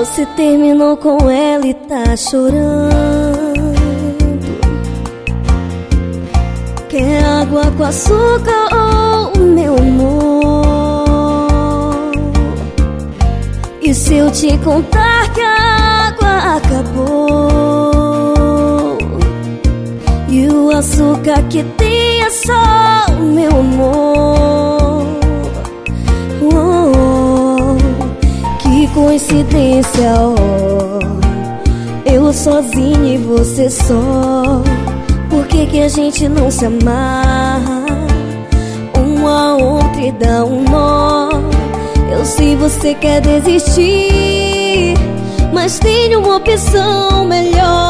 Você terminou com ela e tá chorando. Quer água com açúcar ou oh, meu amor? E se eu te contar que a água acabou? E o açúcar que tem é só meu amor coincidência, oh Eu sozinho e você só. Por que, que a gente não se amarra? Um a outro e dá um nó. Eu sei você quer desistir Mas tem uma opção melhor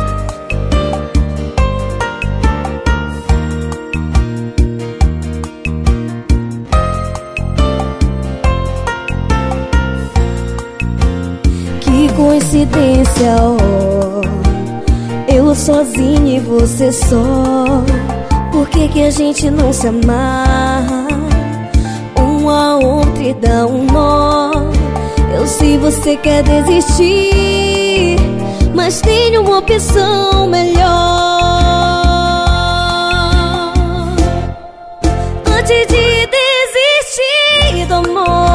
coincidência, oh. Eu sozinha e você só. Por que que a gente não se amarra? Um a outro e dá um nó. Eu sei você quer desistir Mas tem uma opção melhor. Antes de desistir do amor